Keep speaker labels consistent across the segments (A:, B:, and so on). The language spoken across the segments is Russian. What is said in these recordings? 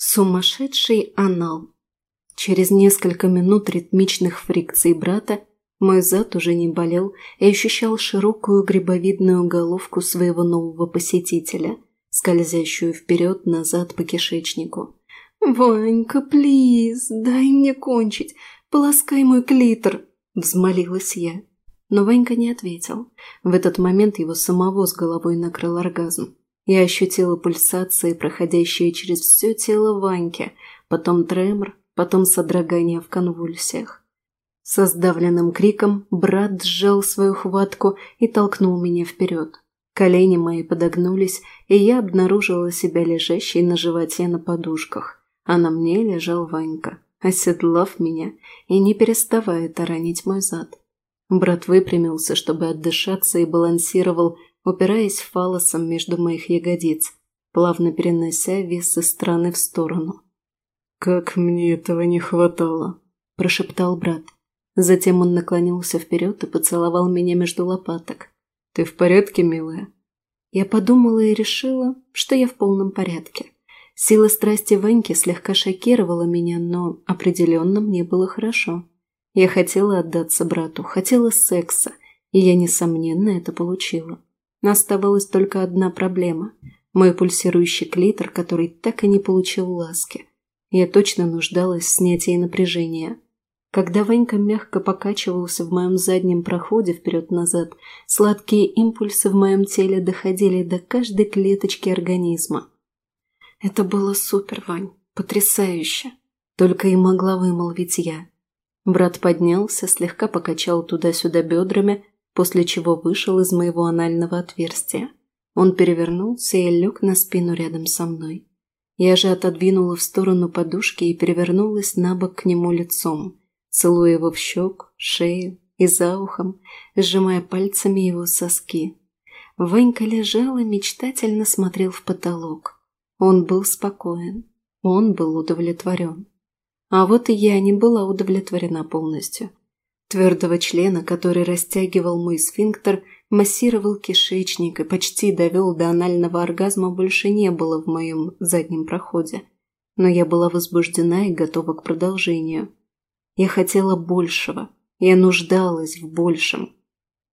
A: Сумасшедший анал. Через несколько минут ритмичных фрикций брата мой зад уже не болел и ощущал широкую грибовидную головку своего нового посетителя, скользящую вперед-назад по кишечнику. «Ванька, плиз, дай мне кончить, полоскай мой клитор!» – взмолилась я. Но Ванька не ответил. В этот момент его самого с головой накрыл оргазм. Я ощутила пульсации, проходящие через все тело Ваньки, потом тремор, потом содрогание в конвульсиях. Со сдавленным криком брат сжал свою хватку и толкнул меня вперед. Колени мои подогнулись, и я обнаружила себя лежащей на животе на подушках, а на мне лежал Ванька, оседлав меня и не переставая таранить мой зад. Брат выпрямился, чтобы отдышаться, и балансировал, упираясь фалосом между моих ягодиц, плавно перенося вес из стороны в сторону.
B: «Как мне этого не хватало!» – прошептал брат.
A: Затем он наклонился вперед и поцеловал меня между лопаток. «Ты в порядке, милая?» Я подумала и решила, что я в полном порядке. Сила страсти Ваньки слегка шокировала меня, но определенно мне было хорошо. Я хотела отдаться брату, хотела секса, и я, несомненно, это получила. Оставалась только одна проблема – мой пульсирующий клитор, который так и не получил ласки. Я точно нуждалась в снятии напряжения. Когда Ванька мягко покачивался в моем заднем проходе вперед-назад, сладкие импульсы в моем теле доходили до каждой клеточки организма. Это было супер, Вань, потрясающе. Только и могла вымолвить я. Брат поднялся, слегка покачал туда-сюда бедрами, после чего вышел из моего анального отверстия. Он перевернулся и лег на спину рядом со мной. Я же отодвинула в сторону подушки и перевернулась на бок к нему лицом, целуя его в щек, шею и за ухом, сжимая пальцами его соски. Ванька лежал и мечтательно смотрел в потолок. Он был спокоен, он был удовлетворен. А вот и я не была удовлетворена полностью. Твердого члена, который растягивал мой сфинктер, массировал кишечник и почти довел до анального оргазма, больше не было в моем заднем проходе. Но я была возбуждена и готова к продолжению. Я хотела большего. Я нуждалась в большем.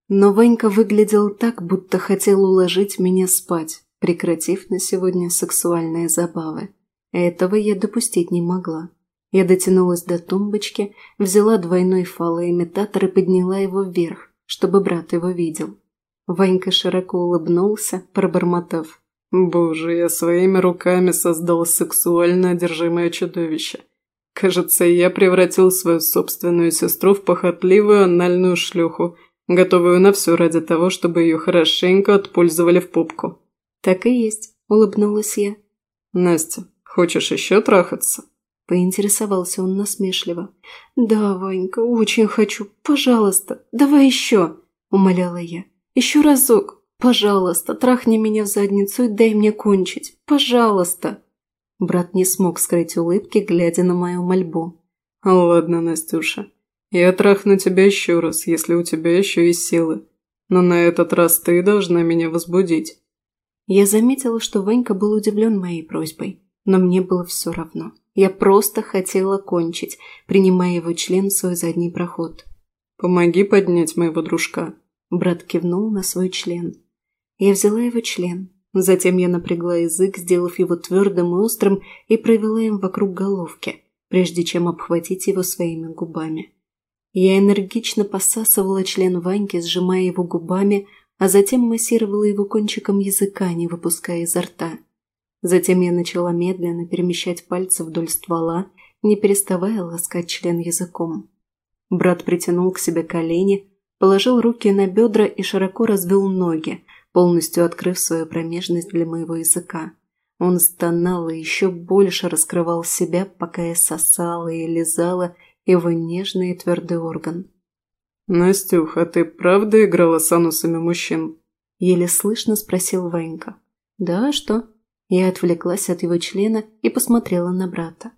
A: Но Ванька выглядел так, будто хотел уложить меня спать, прекратив на сегодня сексуальные забавы. Этого я допустить не могла. Я дотянулась до тумбочки, взяла двойной фалоимитатор и подняла его вверх, чтобы брат его видел. Ванька широко улыбнулся, пробормотав. «Боже, я своими руками создал сексуально одержимое чудовище. Кажется, я превратил свою собственную сестру в похотливую анальную шлюху, готовую на все ради того, чтобы ее хорошенько отпользовали в попку». «Так и есть», – улыбнулась я. «Настя, хочешь еще трахаться?» Поинтересовался он насмешливо. «Да, Ванька, очень хочу. Пожалуйста, давай еще!» – умоляла я. «Еще разок. Пожалуйста, трахни меня в задницу и дай мне кончить. Пожалуйста!» Брат не смог скрыть улыбки, глядя на мою мольбу. «Ладно, Настюша, я трахну тебя еще раз, если у тебя еще есть силы. Но на этот раз ты должна меня возбудить». Я заметила, что Ванька был удивлен моей просьбой, но мне было все равно. Я просто хотела кончить, принимая его член в свой задний проход. «Помоги поднять моего дружка». Брат кивнул на свой член. Я взяла его член. Затем я напрягла язык, сделав его твердым и острым, и провела им вокруг головки, прежде чем обхватить его своими губами. Я энергично посасывала член Ваньки, сжимая его губами, а затем массировала его кончиком языка, не выпуская изо рта. Затем я начала медленно перемещать пальцы вдоль ствола, не переставая ласкать член языком. Брат притянул к себе колени, положил руки на бедра и широко развел ноги, полностью открыв свою промежность для моего языка. Он стонал и еще больше раскрывал себя, пока я сосала и лизала его нежный и твердый орган. «Настюх, а ты правда играла с анусами мужчин?» Еле слышно спросил Ванька. «Да, что?» Я отвлеклась от его члена и посмотрела на брата.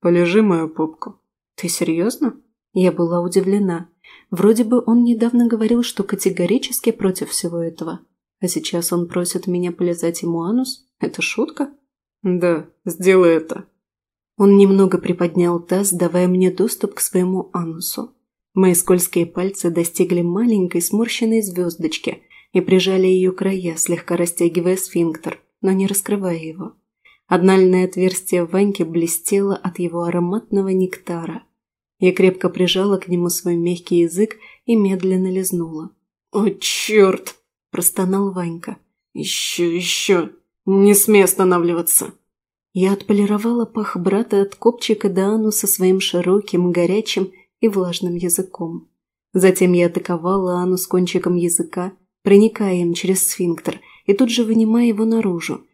A: «Полежи мою попку». «Ты серьезно?» Я была удивлена. Вроде бы он недавно говорил, что категорически против всего этого. А сейчас он просит меня полезать ему анус? Это шутка? «Да, сделай это». Он немного приподнял таз, давая мне доступ к своему анусу. Мои скользкие пальцы достигли маленькой сморщенной звездочки и прижали ее края, слегка растягивая сфинктер, но не раскрывая его. Однальное отверстие Ваньки блестело от его ароматного нектара. Я крепко прижала к нему свой мягкий язык и медленно лизнула.
B: «О, черт!» – простонал Ванька. «Еще, еще! Не смей останавливаться!»
A: Я отполировала пах брата от копчика до ануса своим широким, горячим и влажным языком. Затем я атаковала анус кончиком языка, проникая им через сфинктер и тут же вынимая его наружу,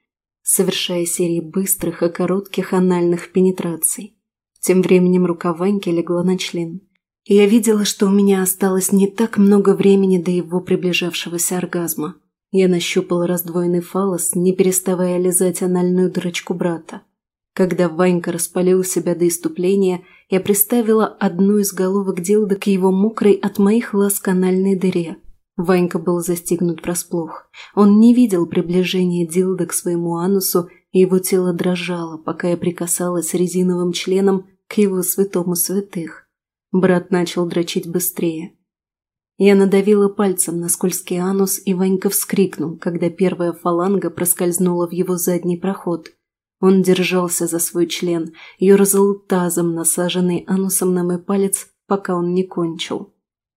A: совершая серии быстрых и коротких анальных пенетраций. Тем временем рука Ваньки легла на член. И я видела, что у меня осталось не так много времени до его приближавшегося оргазма. Я нащупала раздвоенный фалос, не переставая лизать анальную дырочку брата. Когда Ванька распалил себя до иступления, я приставила одну из головок Дилда к его мокрой от моих ласк анальной дыре. Ванька был застигнут врасплох. Он не видел приближения Дилда к своему анусу, и его тело дрожало, пока я прикасалась резиновым членом к его святому святых. Брат начал дрочить быстрее. Я надавила пальцем на скользкий анус, и Ванька вскрикнул, когда первая фаланга проскользнула в его задний проход. Он держался за свой член, ерзал тазом, насаженный анусом на мой палец, пока он не кончил.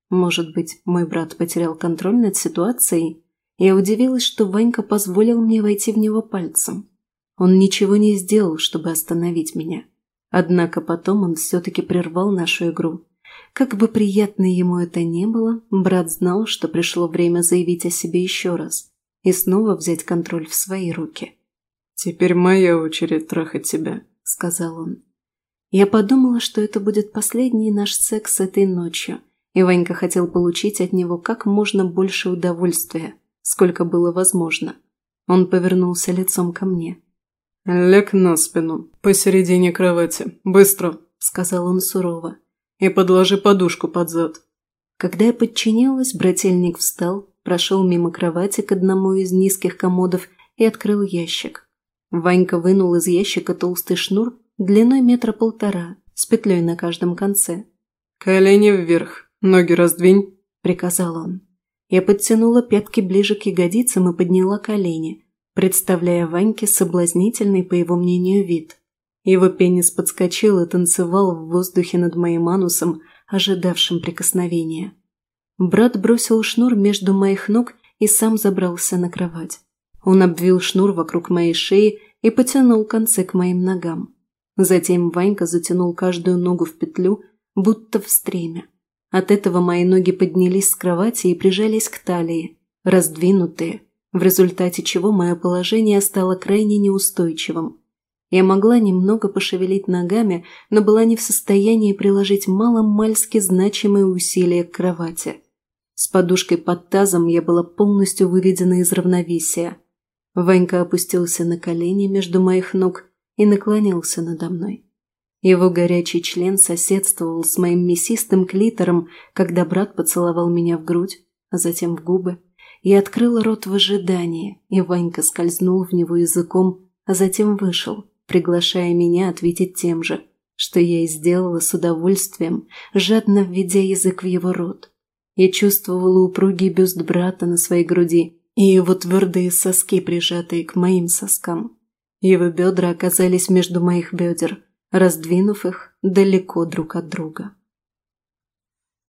A: Может быть, мой брат потерял контроль над ситуацией? Я удивилась, что Ванька позволил мне войти в него пальцем. Он ничего не сделал, чтобы остановить меня. Однако потом он все-таки прервал нашу игру. Как бы приятно ему это не было, брат знал, что пришло время заявить о себе еще раз и снова взять контроль в свои руки.
B: «Теперь моя очередь трахать тебя», — сказал он.
A: Я подумала, что это будет последний наш секс этой ночью, и Ванька хотел получить от него как можно больше удовольствия, сколько было возможно. Он повернулся лицом ко мне.
B: «Ляг на спину, посередине кровати, быстро», — сказал он сурово и подложи подушку под зад».
A: Когда я подчинилась, брательник встал, прошел мимо кровати к одному из низких комодов и открыл ящик. Ванька вынул из ящика толстый шнур длиной метра полтора, с петлей на каждом конце.
B: «Колени вверх, ноги раздвинь», – приказал он.
A: Я подтянула пятки ближе к ягодицам и подняла колени, представляя Ваньке соблазнительный, по его мнению, вид. Его пенис подскочил и танцевал в воздухе над моим анусом, ожидавшим прикосновения. Брат бросил шнур между моих ног и сам забрался на кровать. Он обвил шнур вокруг моей шеи и потянул концы к моим ногам. Затем Ванька затянул каждую ногу в петлю, будто в стремя. От этого мои ноги поднялись с кровати и прижались к талии, раздвинутые, в результате чего мое положение стало крайне неустойчивым. Я могла немного пошевелить ногами, но была не в состоянии приложить маломальски значимые усилия к кровати. С подушкой под тазом я была полностью выведена из равновесия. Ванька опустился на колени между моих ног и наклонился надо мной. Его горячий член соседствовал с моим мясистым клитором, когда брат поцеловал меня в грудь, а затем в губы. Я открыла рот в ожидании, и Ванька скользнул в него языком, а затем вышел приглашая меня ответить тем же, что я и сделала с удовольствием, жадно введя язык в его рот. Я чувствовала упругий бюст брата на своей груди и его твердые соски, прижатые к моим соскам. Его бедра оказались между моих бедер, раздвинув их далеко друг от друга.